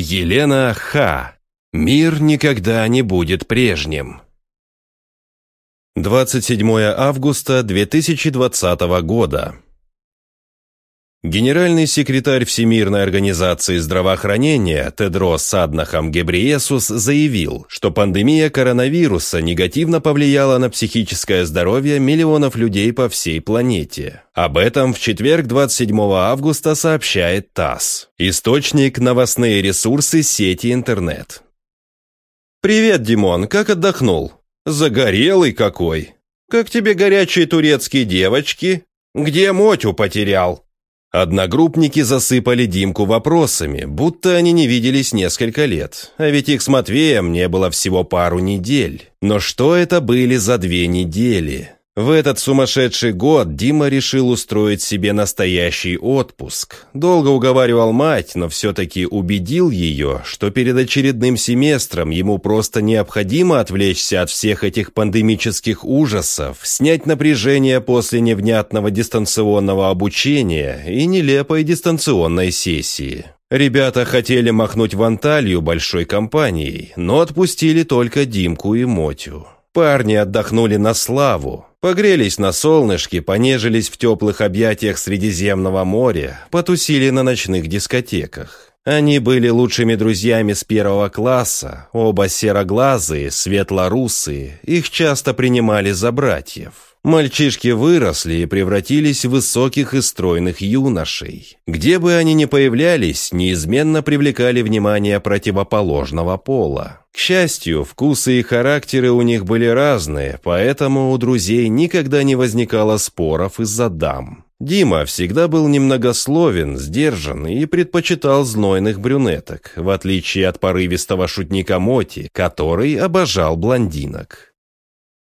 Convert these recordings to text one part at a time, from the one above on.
Елена Ха. Мир никогда не будет прежним. 27 августа 2020 года. Генеральный секретарь Всемирной организации здравоохранения Тедрос Аднахам Гебриесус заявил, что пандемия коронавируса негативно повлияла на психическое здоровье миллионов людей по всей планете. Об этом в четверг 27 августа сообщает ТАСС, источник новостные ресурсы сети интернет. «Привет, Димон, как отдохнул? Загорелый какой! Как тебе горячие турецкие девочки? Где Мотю потерял?» Одногруппники засыпали Димку вопросами, будто они не виделись несколько лет, а ведь их с Матвеем не было всего пару недель. Но что это были за две недели? В этот сумасшедший год Дима решил устроить себе настоящий отпуск. Долго уговаривал мать, но все-таки убедил ее, что перед очередным семестром ему просто необходимо отвлечься от всех этих пандемических ужасов, снять напряжение после невнятного дистанционного обучения и нелепой дистанционной сессии. Ребята хотели махнуть в Анталью большой компанией, но отпустили только Димку и Мотю. Парни отдохнули на славу, погрелись на солнышке, понежились в теплых объятиях Средиземного моря, потусили на ночных дискотеках. Они были лучшими друзьями с первого класса, оба сероглазые, светлорусые, их часто принимали за братьев. Мальчишки выросли и превратились в высоких и стройных юношей. Где бы они ни появлялись, неизменно привлекали внимание противоположного пола. К счастью, вкусы и характеры у них были разные, поэтому у друзей никогда не возникало споров из-за дам. Дима всегда был немногословен, сдержан и предпочитал знойных брюнеток, в отличие от порывистого шутника Моти, который обожал блондинок.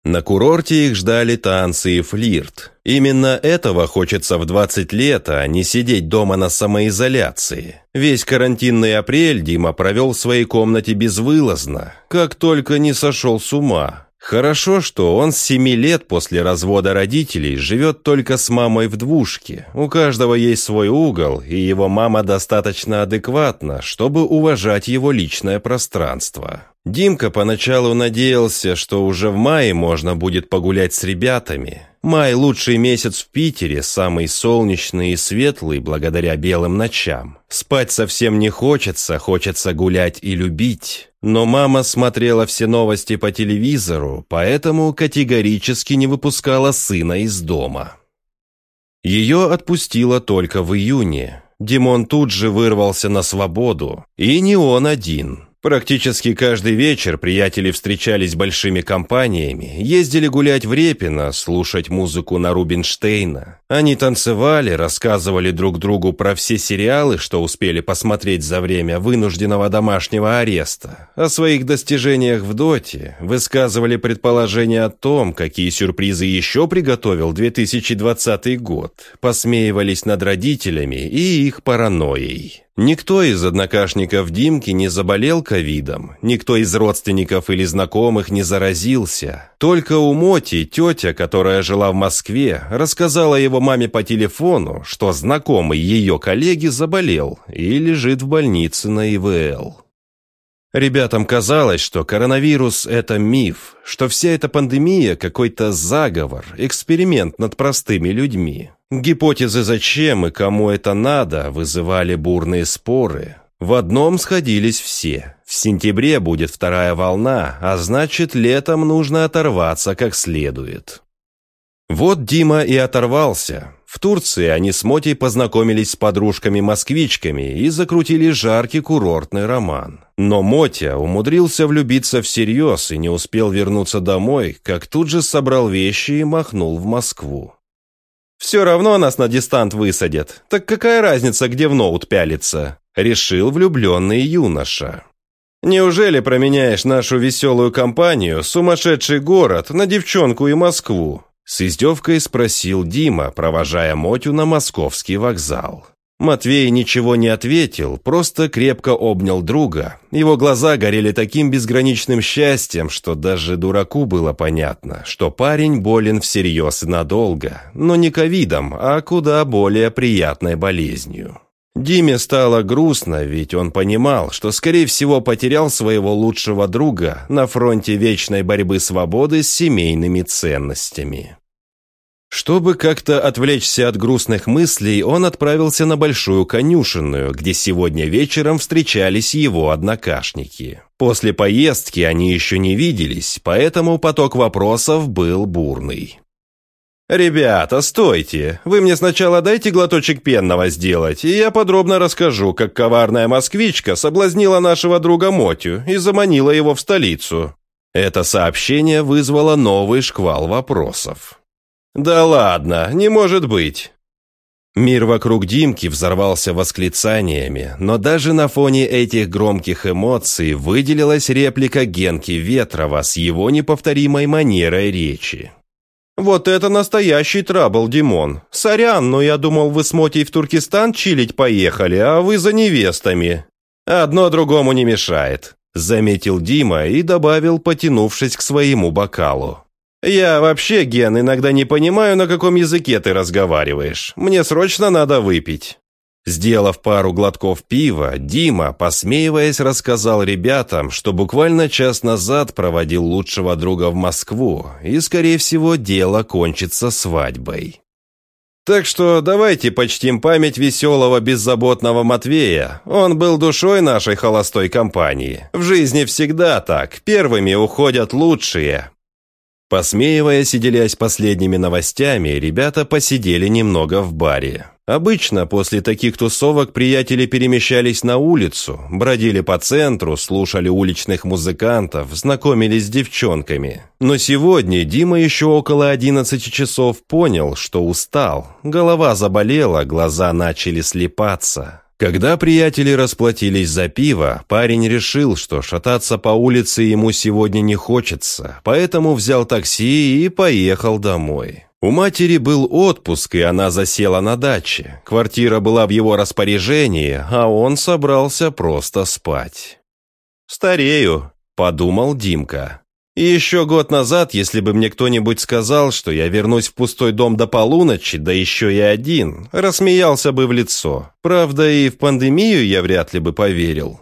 На курорте их ждали танцы и флирт. Именно этого хочется в 20 лет, а не сидеть дома на самоизоляции. Весь карантинный апрель Дима провел в своей комнате безвылазно, как только не сошел с ума. Хорошо, что он с семи лет после развода родителей живет только с мамой в двушке. У каждого есть свой угол, и его мама достаточно адекватна, чтобы уважать его личное пространство. Димка поначалу надеялся, что уже в мае можно будет погулять с ребятами. Май – лучший месяц в Питере, самый солнечный и светлый благодаря белым ночам. Спать совсем не хочется, хочется гулять и любить. Но мама смотрела все новости по телевизору, поэтому категорически не выпускала сына из дома. Ее отпустило только в июне. Димон тут же вырвался на свободу, и не он один – Практически каждый вечер приятели встречались большими компаниями, ездили гулять в Репино, слушать музыку на Рубинштейна. Они танцевали, рассказывали друг другу про все сериалы, что успели посмотреть за время вынужденного домашнего ареста. О своих достижениях в Доте высказывали предположения о том, какие сюрпризы еще приготовил 2020 год, посмеивались над родителями и их паранойей. Никто из однокашников Димки не заболел ковидом, никто из родственников или знакомых не заразился. Только у Моти тетя, которая жила в Москве, рассказала его маме по телефону, что знакомый ее коллеги заболел и лежит в больнице на ИВЛ. Ребятам казалось, что коронавирус – это миф, что вся эта пандемия – какой-то заговор, эксперимент над простыми людьми. Гипотезы «зачем» и «кому это надо» вызывали бурные споры. В одном сходились все. В сентябре будет вторая волна, а значит, летом нужно оторваться как следует. Вот Дима и оторвался. В Турции они с Мотей познакомились с подружками-москвичками и закрутили жаркий курортный роман. Но Мотя умудрился влюбиться всерьез и не успел вернуться домой, как тут же собрал вещи и махнул в Москву. «Все равно нас на дистант высадят. Так какая разница, где в ноут пялиться?» Решил влюбленный юноша. «Неужели променяешь нашу веселую компанию, сумасшедший город, на девчонку и Москву?» С издевкой спросил Дима, провожая Мотю на московский вокзал. Матвей ничего не ответил, просто крепко обнял друга. Его глаза горели таким безграничным счастьем, что даже дураку было понятно, что парень болен всерьез и надолго, но не ковидом, а куда более приятной болезнью. Диме стало грустно, ведь он понимал, что, скорее всего, потерял своего лучшего друга на фронте вечной борьбы свободы с семейными ценностями. Чтобы как-то отвлечься от грустных мыслей, он отправился на Большую конюшенную, где сегодня вечером встречались его однокашники. После поездки они еще не виделись, поэтому поток вопросов был бурный. «Ребята, стойте! Вы мне сначала дайте глоточек пенного сделать, и я подробно расскажу, как коварная москвичка соблазнила нашего друга Мотю и заманила его в столицу». Это сообщение вызвало новый шквал вопросов. «Да ладно, не может быть!» Мир вокруг Димки взорвался восклицаниями, но даже на фоне этих громких эмоций выделилась реплика Генки Ветрова с его неповторимой манерой речи. «Вот это настоящий трабл, Димон. Сорян, но я думал, вы с Мотей в Туркестан чилить поехали, а вы за невестами. Одно другому не мешает», — заметил Дима и добавил, потянувшись к своему бокалу. «Я вообще, Ген, иногда не понимаю, на каком языке ты разговариваешь. Мне срочно надо выпить». Сделав пару глотков пива, Дима, посмеиваясь, рассказал ребятам, что буквально час назад проводил лучшего друга в Москву, и, скорее всего, дело кончится свадьбой. Так что давайте почтим память веселого, беззаботного Матвея. Он был душой нашей холостой компании. В жизни всегда так, первыми уходят лучшие. Посмеиваясь и делясь последними новостями, ребята посидели немного в баре. Обычно после таких тусовок приятели перемещались на улицу, бродили по центру, слушали уличных музыкантов, знакомились с девчонками. Но сегодня Дима еще около 11 часов понял, что устал, голова заболела, глаза начали слепаться. Когда приятели расплатились за пиво, парень решил, что шататься по улице ему сегодня не хочется, поэтому взял такси и поехал домой. У матери был отпуск, и она засела на даче. Квартира была в его распоряжении, а он собрался просто спать. «Старею», — подумал Димка. И еще год назад, если бы мне кто-нибудь сказал, что я вернусь в пустой дом до полуночи, да еще и один, рассмеялся бы в лицо. Правда, и в пандемию я вряд ли бы поверил.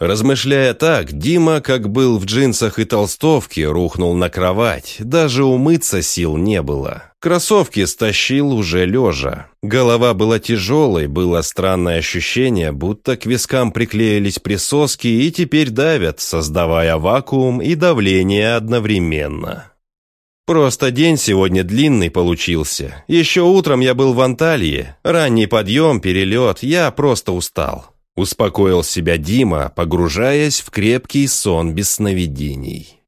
Размышляя так, Дима, как был в джинсах и толстовке, рухнул на кровать. Даже умыться сил не было. Кроссовки стащил уже лежа. Голова была тяжелой, было странное ощущение, будто к вискам приклеились присоски и теперь давят, создавая вакуум и давление одновременно. Просто день сегодня длинный получился. Еще утром я был в Анталии. Ранний подъем, перелет, я просто устал. Успокоил себя Дима, погружаясь в крепкий сон без сновидений.